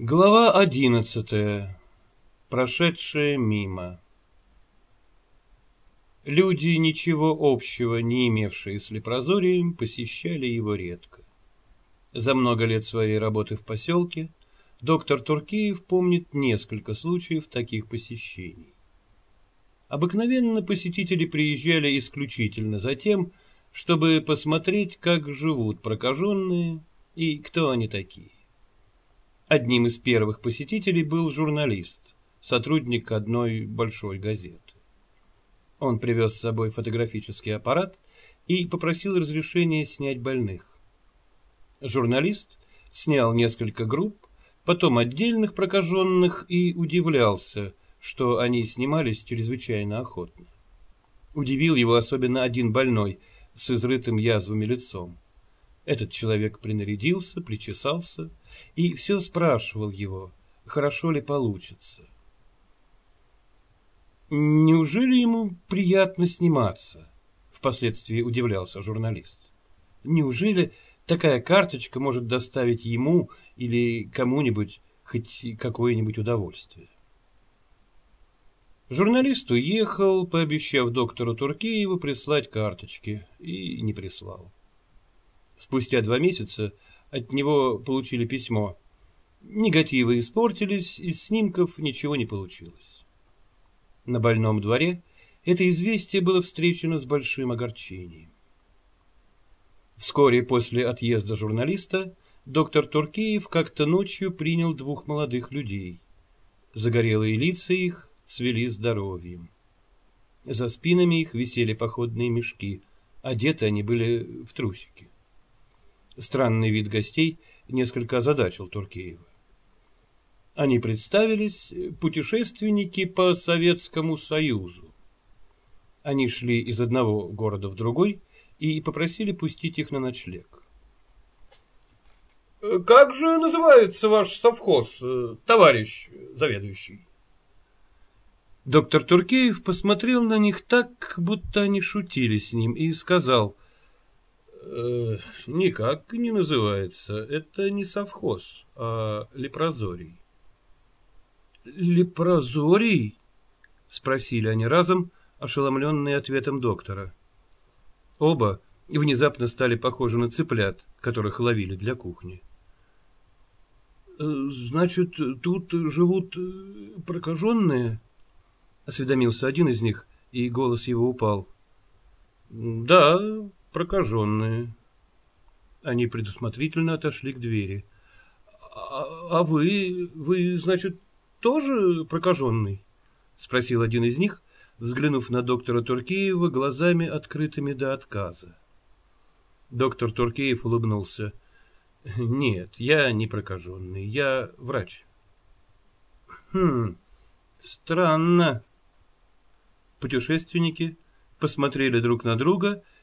Глава одиннадцатая. Прошедшая мимо. Люди, ничего общего не имевшие с лепрозорием, посещали его редко. За много лет своей работы в поселке доктор Туркеев помнит несколько случаев таких посещений. Обыкновенно посетители приезжали исключительно за тем, чтобы посмотреть, как живут прокаженные и кто они такие. Одним из первых посетителей был журналист, сотрудник одной большой газеты. Он привез с собой фотографический аппарат и попросил разрешения снять больных. Журналист снял несколько групп, потом отдельных прокаженных и удивлялся, что они снимались чрезвычайно охотно. Удивил его особенно один больной с изрытым язвами лицом. Этот человек принарядился, причесался и все спрашивал его, хорошо ли получится. Неужели ему приятно сниматься? Впоследствии удивлялся журналист. Неужели такая карточка может доставить ему или кому-нибудь хоть какое-нибудь удовольствие? Журналист уехал, пообещав доктору Туркееву прислать карточки, и не прислал. Спустя два месяца от него получили письмо. Негативы испортились, из снимков ничего не получилось. На больном дворе это известие было встречено с большим огорчением. Вскоре после отъезда журналиста доктор Туркеев как-то ночью принял двух молодых людей. Загорелые лица их свели здоровьем. За спинами их висели походные мешки, одеты они были в трусики. Странный вид гостей несколько озадачил Туркеева. Они представились путешественники по Советскому Союзу. Они шли из одного города в другой и попросили пустить их на ночлег. «Как же называется ваш совхоз, товарищ заведующий?» Доктор Туркеев посмотрел на них так, будто они шутили с ним, и сказал – Э, никак не называется. Это не совхоз, а лепрозорий. Лепрозорий? Спросили они разом, ошеломленные ответом доктора. Оба внезапно стали похожи на цыплят, которых ловили для кухни. «Э, «Значит, тут живут э, прокаженные?» — осведомился один из них, и голос его упал. «Да, прокаженные. Они предусмотрительно отошли к двери. «А, а вы, вы, значит, тоже прокаженный?» — спросил один из них, взглянув на доктора Туркеева глазами открытыми до отказа. Доктор Туркеев улыбнулся. «Нет, я не прокаженный, я врач». «Хм, странно». Путешественники посмотрели друг на друга и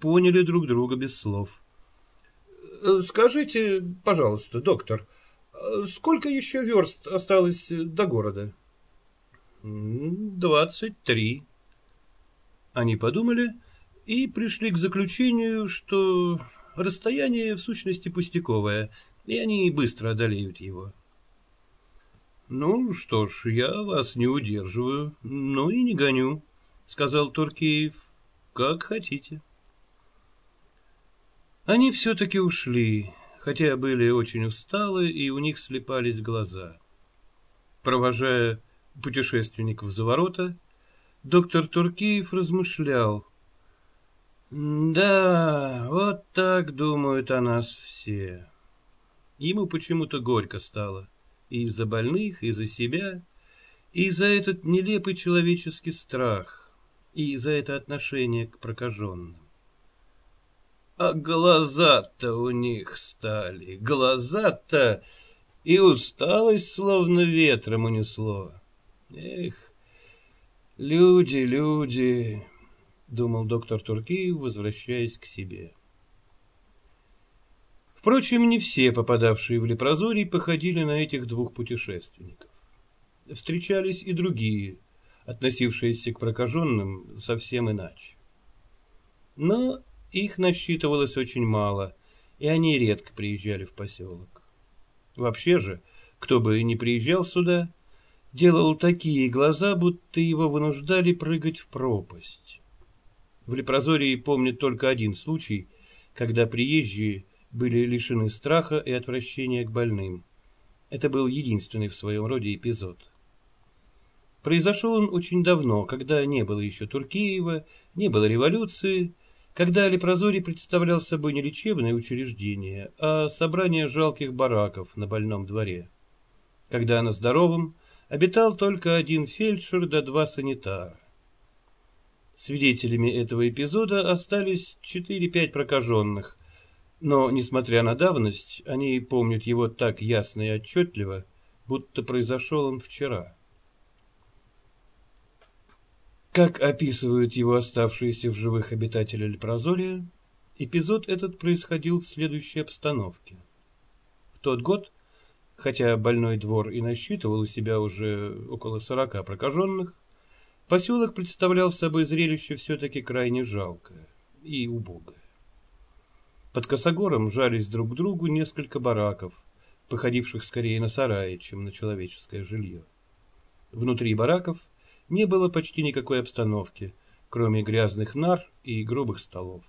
поняли друг друга без слов. Э, «Скажите, пожалуйста, доктор, сколько еще верст осталось до города?» «Двадцать три». Они подумали и пришли к заключению, что расстояние в сущности пустяковое, и они быстро одолеют его. «Ну что ж, я вас не удерживаю, но и не гоню», — сказал Туркеев. «Как хотите». Они все-таки ушли, хотя были очень усталы, и у них слепались глаза. Провожая путешественников за ворота, доктор Туркиев размышлял. «Да, вот так думают о нас все». Ему почему-то горько стало. И за больных, и за себя, и за этот нелепый человеческий страх, и за это отношение к прокаженным. А глаза-то у них стали, глаза-то, и усталость словно ветром унесло. Эх, люди, люди, думал доктор Туркиев, возвращаясь к себе. Впрочем, не все попадавшие в лепрозорий походили на этих двух путешественников. Встречались и другие, относившиеся к прокаженным совсем иначе. Но их насчитывалось очень мало, и они редко приезжали в поселок. Вообще же, кто бы ни приезжал сюда, делал такие глаза, будто его вынуждали прыгать в пропасть. В Лепрозории помнят только один случай, когда приезжие были лишены страха и отвращения к больным. Это был единственный в своем роде эпизод. Произошел он очень давно, когда не было еще Туркеева, не было революции, когда Лепрозорий представлял собой не лечебное учреждение, а собрание жалких бараков на больном дворе. Когда на здоровом обитал только один фельдшер да два санитара. Свидетелями этого эпизода остались 4-5 прокаженных, но, несмотря на давность, они помнят его так ясно и отчетливо, будто произошел он вчера. Как описывают его оставшиеся в живых обитатели Лепрозория, эпизод этот происходил в следующей обстановке. В тот год, хотя больной двор и насчитывал у себя уже около сорока прокаженных, поселок представлял собой зрелище все-таки крайне жалкое и убогое. Под косогором жались друг к другу несколько бараков, походивших скорее на сараи, чем на человеческое жилье. Внутри бараков не было почти никакой обстановки, кроме грязных нар и грубых столов.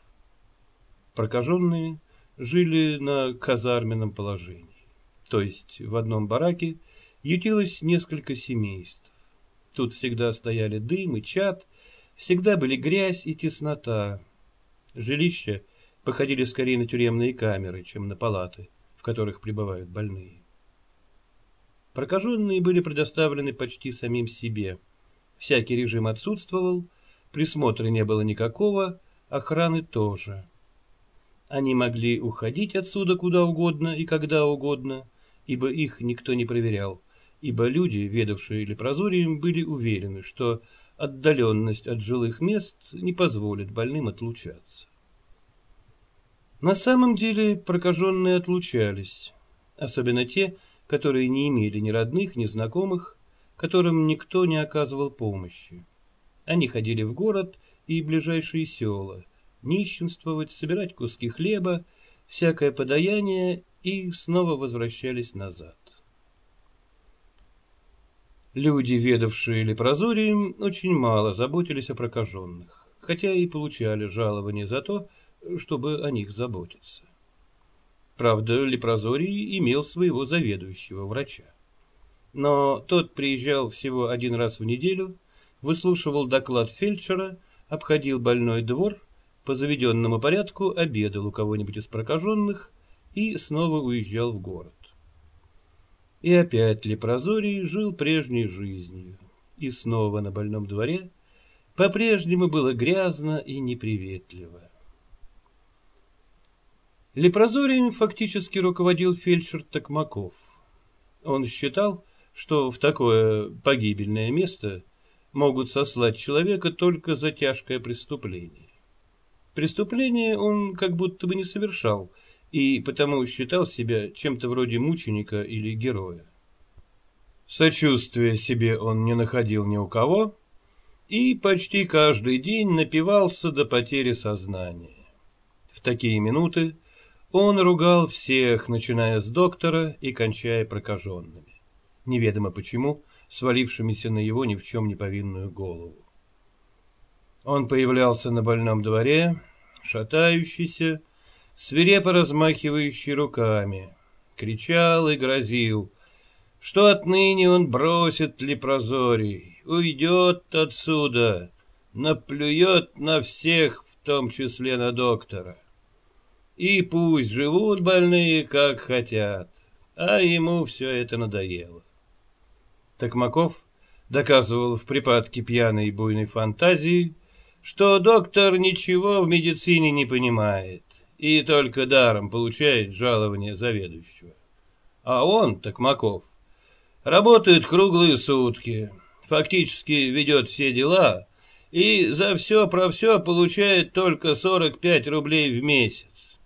Прокаженные жили на казарменном положении, то есть в одном бараке ютилось несколько семейств. Тут всегда стояли дым и чад, всегда были грязь и теснота. Жилище походили скорее на тюремные камеры, чем на палаты, в которых пребывают больные. Прокаженные были предоставлены почти самим себе. Всякий режим отсутствовал, присмотра не было никакого, охраны тоже. Они могли уходить отсюда куда угодно и когда угодно, ибо их никто не проверял, ибо люди, ведавшие лепрозорием, были уверены, что отдаленность от жилых мест не позволит больным отлучаться. На самом деле прокаженные отлучались, особенно те, которые не имели ни родных, ни знакомых, которым никто не оказывал помощи. Они ходили в город и ближайшие села, нищенствовать, собирать куски хлеба, всякое подаяние и снова возвращались назад. Люди, ведавшие лепрозорием, очень мало заботились о прокаженных, хотя и получали жалование за то, чтобы о них заботиться. Правда, Лепрозорий имел своего заведующего врача. Но тот приезжал всего один раз в неделю, выслушивал доклад фельдшера, обходил больной двор, по заведенному порядку обедал у кого-нибудь из прокаженных и снова уезжал в город. И опять Лепрозорий жил прежней жизнью, и снова на больном дворе по-прежнему было грязно и неприветливо. Лепрозорием фактически руководил фельдшер Токмаков. Он считал, что в такое погибельное место могут сослать человека только за тяжкое преступление. Преступление он как будто бы не совершал, и потому считал себя чем-то вроде мученика или героя. Сочувствия себе он не находил ни у кого, и почти каждый день напивался до потери сознания. В такие минуты он ругал всех, начиная с доктора и кончая прокаженными, неведомо почему, свалившимися на его ни в чем не повинную голову. Он появлялся на больном дворе, шатающийся, свирепо размахивающий руками, кричал и грозил, что отныне он бросит лепрозорий, уйдет отсюда, наплюет на всех, в том числе на доктора. И пусть живут больные, как хотят, а ему все это надоело. Токмаков доказывал в припадке пьяной и буйной фантазии, что доктор ничего в медицине не понимает и только даром получает жалование заведующего. А он, Токмаков, работает круглые сутки, фактически ведет все дела и за все про все получает только 45 рублей в месяц.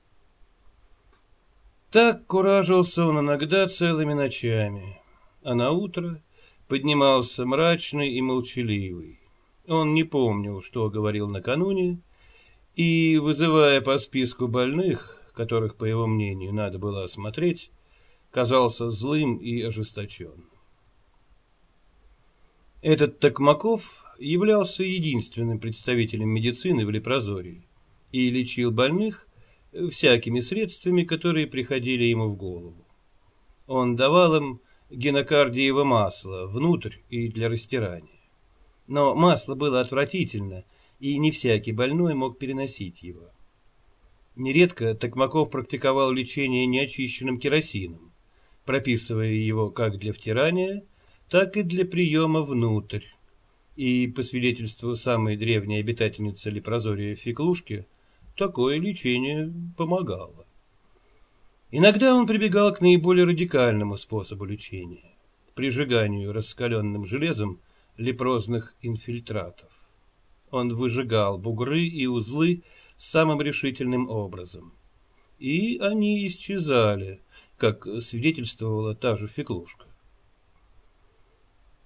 Так куражился он иногда целыми ночами, а на утро поднимался мрачный и молчаливый. Он не помнил, что говорил накануне, и, вызывая по списку больных, которых, по его мнению, надо было осмотреть, казался злым и ожесточенным. Этот Токмаков являлся единственным представителем медицины в Лепрозории и лечил больных всякими средствами, которые приходили ему в голову. Он давал им генокардиево масло внутрь и для растирания. Но масло было отвратительно, и не всякий больной мог переносить его. Нередко Токмаков практиковал лечение неочищенным керосином, прописывая его как для втирания, так и для приема внутрь. И, по свидетельству самой древней обитательницы Лепрозория Феклушки, такое лечение помогало. Иногда он прибегал к наиболее радикальному способу лечения – прижиганию раскаленным железом лепрозных инфильтратов. Он выжигал бугры и узлы самым решительным образом. И они исчезали, как свидетельствовала та же Феклушка.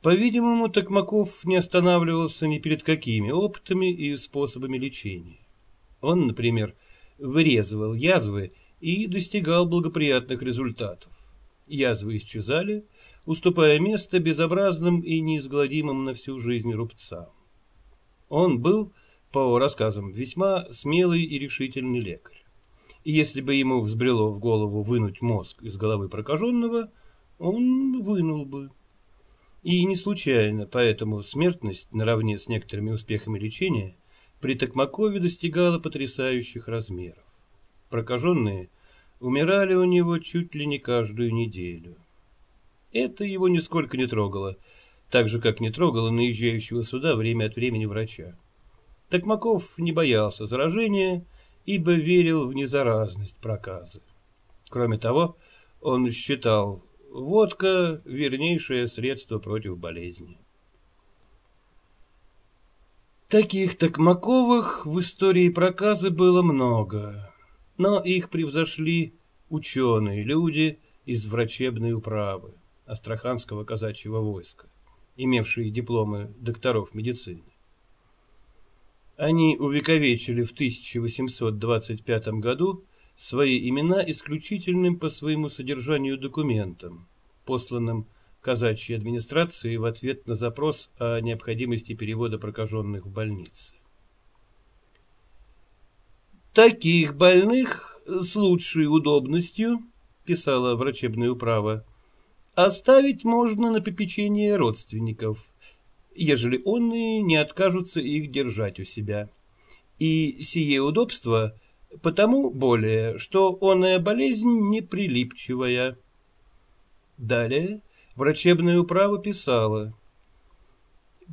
По-видимому, Токмаков не останавливался ни перед какими опытами и способами лечения. Он, например, вырезывал язвы и достигал благоприятных результатов. Язвы исчезали, уступая место безобразным и неизгладимым на всю жизнь рубцам. Он был, по рассказам, весьма смелый и решительный лекарь. И если бы ему взбрело в голову вынуть мозг из головы прокаженного, он вынул бы. И не случайно, поэтому смертность, наравне с некоторыми успехами лечения, при Токмакове достигала потрясающих размеров. Прокаженные умирали у него чуть ли не каждую неделю. Это его нисколько не трогало, так же, как не трогало наезжающего сюда время от времени врача. Токмаков не боялся заражения, ибо верил в незаразность проказы. Кроме того, он считал, Водка – вернейшее средство против болезни. Таких Токмаковых в истории проказы было много, но их превзошли ученые люди из врачебной управы Астраханского казачьего войска, имевшие дипломы докторов медицины. Они увековечили в 1825 году свои имена исключительным по своему содержанию документам, посланным казачьей администрации в ответ на запрос о необходимости перевода прокаженных в больницы. Таких больных с лучшей удобностью, писала врачебная управа, оставить можно на попечение родственников, ежели он и не откажутся их держать у себя. И сие удобство – потому более, что оная болезнь неприлипчивая. Далее врачебная управа писала.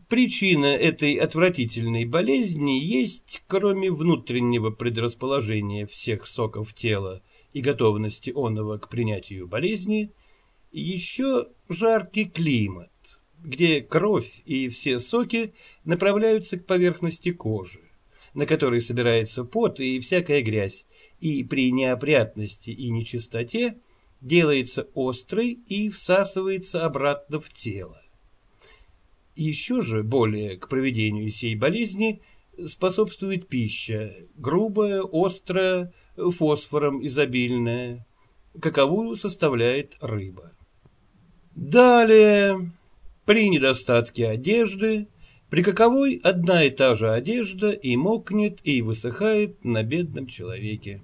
Причина этой отвратительной болезни есть, кроме внутреннего предрасположения всех соков тела и готовности оного к принятию болезни, еще жаркий климат, где кровь и все соки направляются к поверхности кожи на которой собирается пот и всякая грязь, и при неопрятности и нечистоте делается острой и всасывается обратно в тело. Еще же более к проведению сей болезни способствует пища, грубая, острая, фосфором изобильная, каковую составляет рыба. Далее, при недостатке одежды, при каковой одна и та же одежда и мокнет, и высыхает на бедном человеке.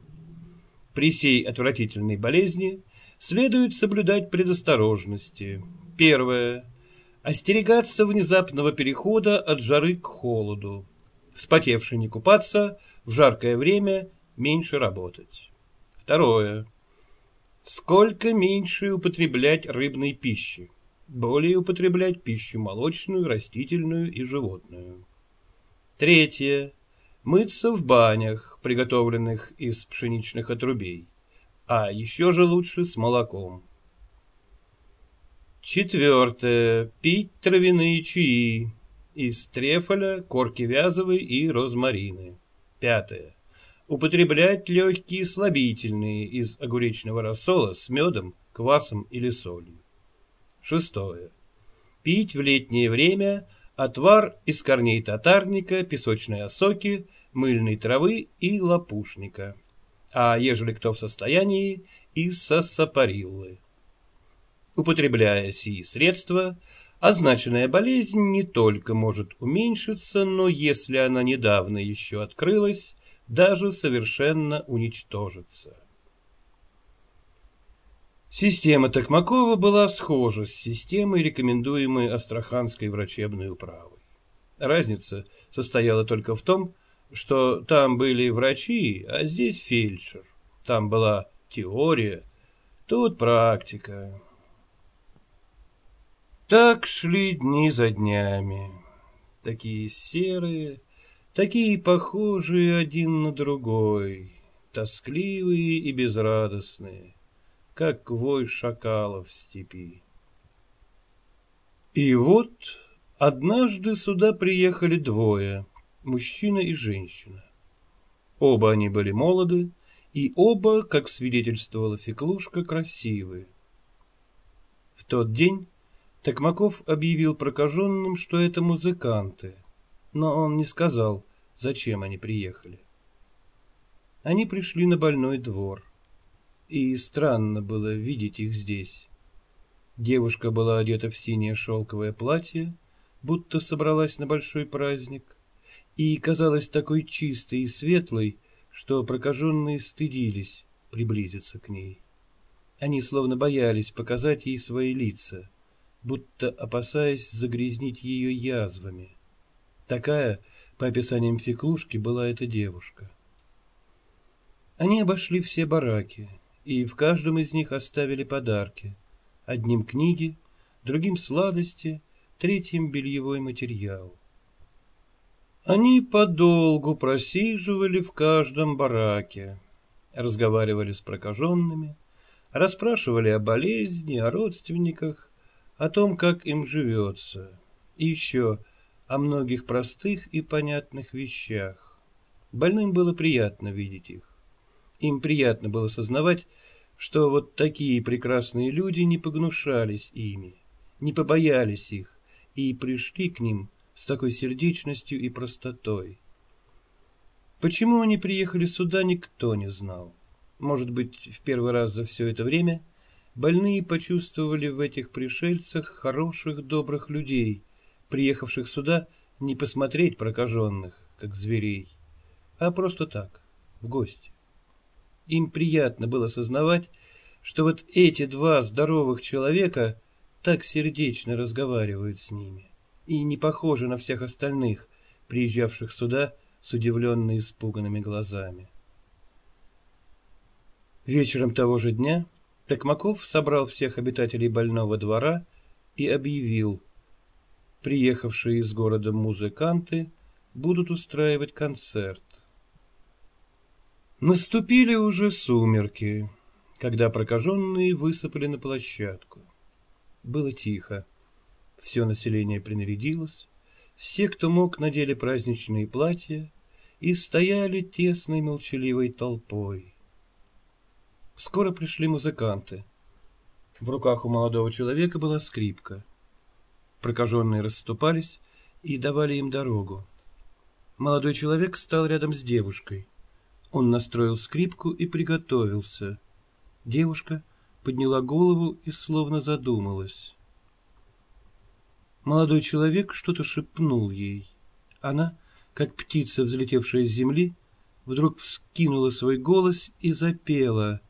При сей отвратительной болезни следует соблюдать предосторожности. Первое. Остерегаться внезапного перехода от жары к холоду. Вспотевший не купаться, в жаркое время меньше работать. Второе. Сколько меньше употреблять рыбной пищи более употреблять пищу молочную, растительную и животную. Третье. Мыться в банях, приготовленных из пшеничных отрубей, а еще же лучше с молоком. Четвертое. Пить травяные чаи из трефоля, корки вязовой и розмарины. Пятое. Употреблять легкие слабительные из огуречного рассола с медом, квасом или солью. Шестое. Пить в летнее время отвар из корней татарника, песочной осоки, мыльной травы и лопушника. А ежели кто в состоянии, из сассапариллы. Употребляя сии средства, означенная болезнь не только может уменьшиться, но если она недавно еще открылась, даже совершенно уничтожится. Система Токмакова была схожа с системой, рекомендуемой Астраханской врачебной управой. Разница состояла только в том, что там были врачи, а здесь фельдшер. Там была теория, тут практика. Так шли дни за днями. Такие серые, такие похожие один на другой, тоскливые и безрадостные как вой шакала в степи. И вот однажды сюда приехали двое, мужчина и женщина. Оба они были молоды, и оба, как свидетельствовала Феклушка, красивые. В тот день Токмаков объявил прокаженным, что это музыканты, но он не сказал, зачем они приехали. Они пришли на больной двор и странно было видеть их здесь. Девушка была одета в синее шелковое платье, будто собралась на большой праздник, и казалась такой чистой и светлой, что прокаженные стыдились приблизиться к ней. Они словно боялись показать ей свои лица, будто опасаясь загрязнить ее язвами. Такая, по описаниям Феклушки, была эта девушка. Они обошли все бараки, и в каждом из них оставили подарки. Одним книги, другим сладости, третьим бельевой материал. Они подолгу просиживали в каждом бараке, разговаривали с прокаженными, расспрашивали о болезни, о родственниках, о том, как им живется, и еще о многих простых и понятных вещах. Больным было приятно видеть их. Им приятно было сознавать, что вот такие прекрасные люди не погнушались ими, не побоялись их и пришли к ним с такой сердечностью и простотой. Почему они приехали сюда, никто не знал. Может быть, в первый раз за все это время больные почувствовали в этих пришельцах хороших, добрых людей, приехавших сюда не посмотреть прокаженных, как зверей, а просто так, в гости. Им приятно было сознавать, что вот эти два здоровых человека так сердечно разговаривают с ними и не похожи на всех остальных, приезжавших сюда с удивленно испуганными глазами. Вечером того же дня Токмаков собрал всех обитателей больного двора и объявил, приехавшие из города музыканты будут устраивать концерт. Наступили уже сумерки, когда прокаженные высыпали на площадку. Было тихо. Все население принарядилось, все, кто мог, надели праздничные платья и стояли тесной молчаливой толпой. Скоро пришли музыканты. В руках у молодого человека была скрипка. Прокаженные расступались и давали им дорогу. Молодой человек стал рядом с девушкой. Он настроил скрипку и приготовился. Девушка подняла голову и словно задумалась. Молодой человек что-то шепнул ей. Она, как птица, взлетевшая с земли, вдруг вскинула свой голос и запела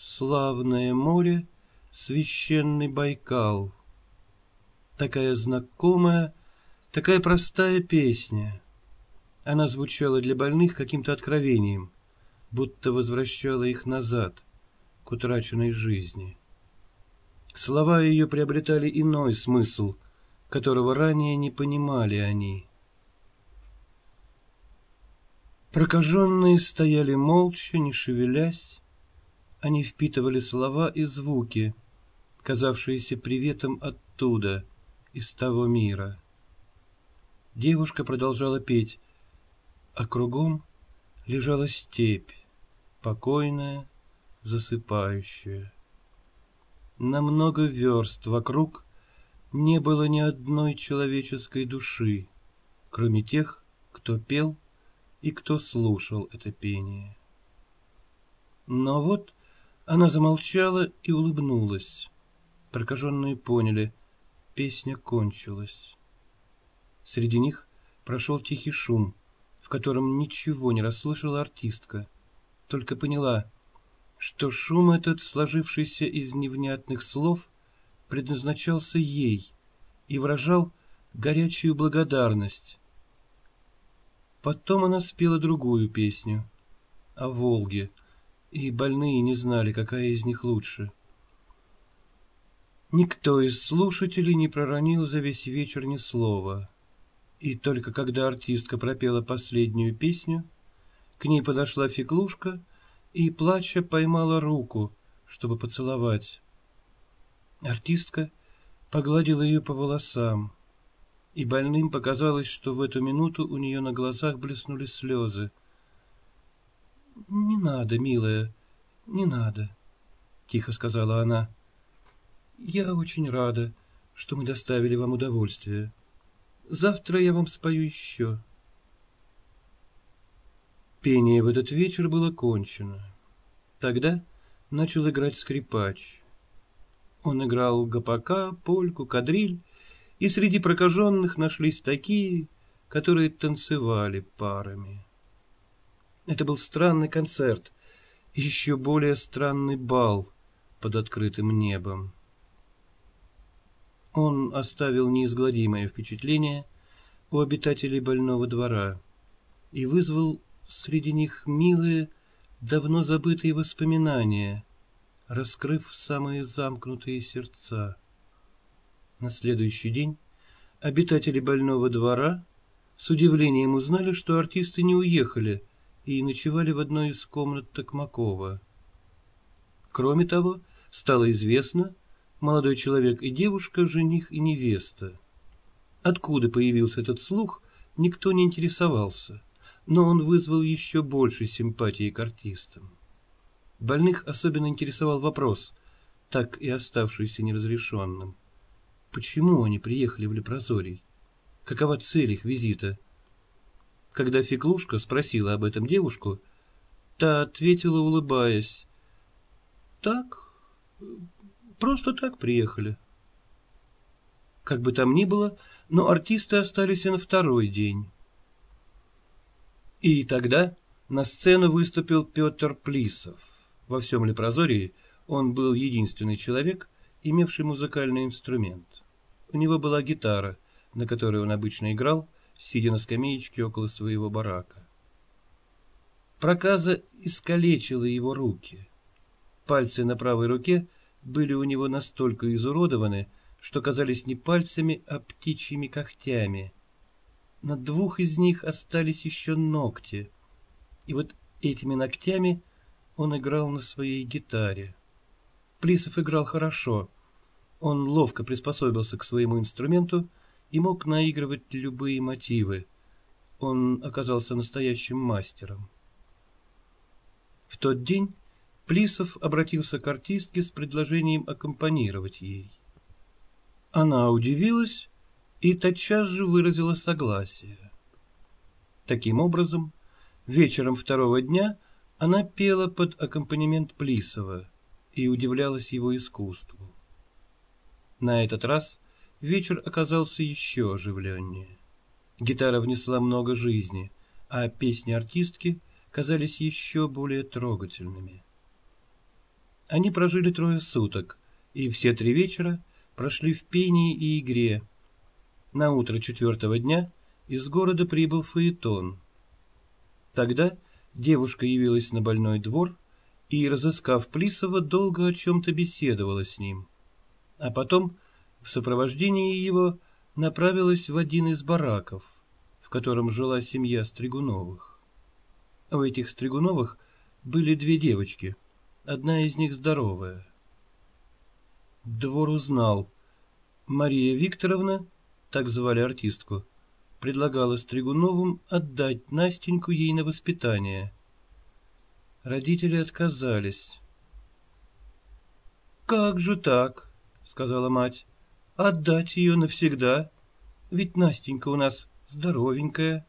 «Славное море, священный Байкал». Такая знакомая, такая простая песня — она звучала для больных каким-то откровением, будто возвращала их назад, к утраченной жизни. Слова ее приобретали иной смысл, которого ранее не понимали они. Прокаженные стояли молча, не шевелясь. Они впитывали слова и звуки, казавшиеся приветом оттуда, из того мира. Девушка продолжала петь а кругом лежала степь, покойная, засыпающая. На много верст вокруг не было ни одной человеческой души, кроме тех, кто пел и кто слушал это пение. Но вот она замолчала и улыбнулась. Прокаженные поняли, песня кончилась. Среди них прошел тихий шум, в котором ничего не расслышала артистка, только поняла, что шум этот, сложившийся из невнятных слов, предназначался ей и выражал горячую благодарность. Потом она спела другую песню о Волге, и больные не знали, какая из них лучше. Никто из слушателей не проронил за весь вечер ни слова. И только когда артистка пропела последнюю песню, к ней подошла феклушка и, плача, поймала руку, чтобы поцеловать. Артистка погладила ее по волосам, и больным показалось, что в эту минуту у нее на глазах блеснули слезы. — Не надо, милая, не надо, — тихо сказала она. — Я очень рада, что мы доставили вам удовольствие. Завтра я вам спою еще. Пение в этот вечер было кончено. Тогда начал играть скрипач. Он играл гопака, польку, кадриль, и среди прокаженных нашлись такие, которые танцевали парами. Это был странный концерт, еще более странный бал под открытым небом. Он оставил неизгладимое впечатление у обитателей больного двора и вызвал среди них милые, давно забытые воспоминания, раскрыв самые замкнутые сердца. На следующий день обитатели больного двора с удивлением узнали, что артисты не уехали и ночевали в одной из комнат Токмакова. Кроме того, стало известно, молодой человек и девушка, жених и невеста. Откуда появился этот слух, никто не интересовался, но он вызвал еще больше симпатии к артистам. Больных особенно интересовал вопрос, так и оставшийся неразрешенным. Почему они приехали в Лепрозорий? Какова цель их визита? Когда Феклушка спросила об этом девушку, та ответила, улыбаясь, «Так, просто так приехали». Как бы там ни было, но артисты остались и на второй день. И тогда на сцену выступил Петр Плисов. Во всем Лепрозории он был единственный человек, имевший музыкальный инструмент. У него была гитара, на которой он обычно играл, сидя на скамеечке около своего барака. Проказа искалечила его руки. Пальцы на правой руке были у него настолько изуродованы, что казались не пальцами, а птичьими когтями. На двух из них остались еще ногти, и вот этими ногтями он играл на своей гитаре. Плисов играл хорошо. Он ловко приспособился к своему инструменту и мог наигрывать любые мотивы. Он оказался настоящим мастером. В тот день Плисов обратился к артистке с предложением аккомпанировать ей. Она удивилась и тотчас же выразила согласие. Таким образом, вечером второго дня она пела под аккомпанемент Плисова и удивлялась его искусству. На этот раз вечер оказался еще оживленнее. Гитара внесла много жизни, а песни артистки казались еще более трогательными. Они прожили трое суток, и все три вечера прошли в пении и игре. На утро четвертого дня из города прибыл Фаэтон. Тогда девушка явилась на больной двор и, разыскав Плисова, долго о чем-то беседовала с ним. А потом, в сопровождении его, направилась в один из бараков, в котором жила семья Стригуновых. У этих Стригуновых были две девочки, одна из них здоровая. Двор узнал. Мария Викторовна, так звали артистку, предлагала Стригуновым отдать Настеньку ей на воспитание. Родители отказались. «Как же так?» — сказала мать. «Отдать ее навсегда? Ведь Настенька у нас здоровенькая».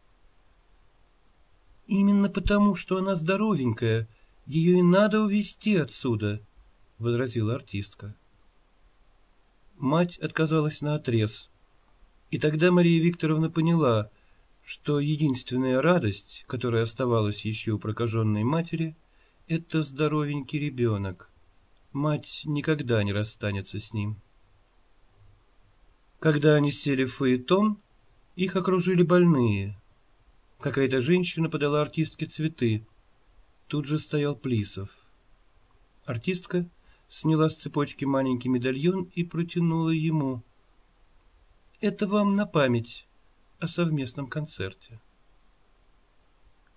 «Именно потому, что она здоровенькая, ее и надо увезти отсюда», — возразила артистка. Мать отказалась на отрез, и тогда Мария Викторовна поняла, что единственная радость, которая оставалась еще у прокаженной матери, это здоровенький ребенок. Мать никогда не расстанется с ним. Когда они сели в фаэтон, их окружили больные. Какая-то женщина подала артистке цветы. Тут же стоял Плисов. Артистка сняла с цепочки маленький медальон и протянула ему. «Это вам на память о совместном концерте».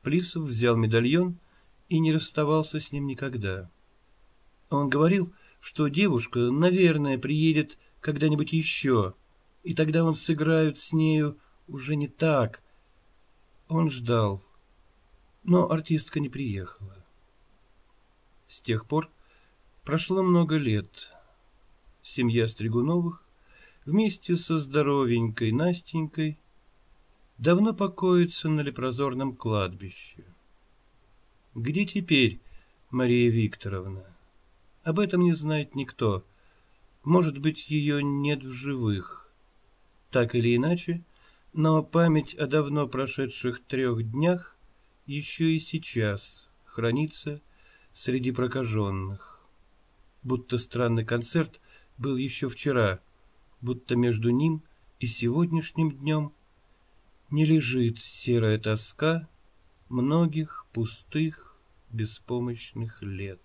Плисов взял медальон и не расставался с ним никогда. Он говорил, что девушка, наверное, приедет когда-нибудь еще, и тогда он сыграет с нею уже не так. Он ждал, но артистка не приехала. С тех пор прошло много лет. Семья Стригуновых вместе со здоровенькой Настенькой давно покоится на лепрозорном кладбище. Где теперь Мария Викторовна? Об этом не знает никто. Может быть, ее нет в живых. Так или иначе, но память о давно прошедших трех днях еще и сейчас хранится среди прокаженных. Будто странный концерт был еще вчера, будто между ним и сегодняшним днем не лежит серая тоска многих пустых, беспомощных лет.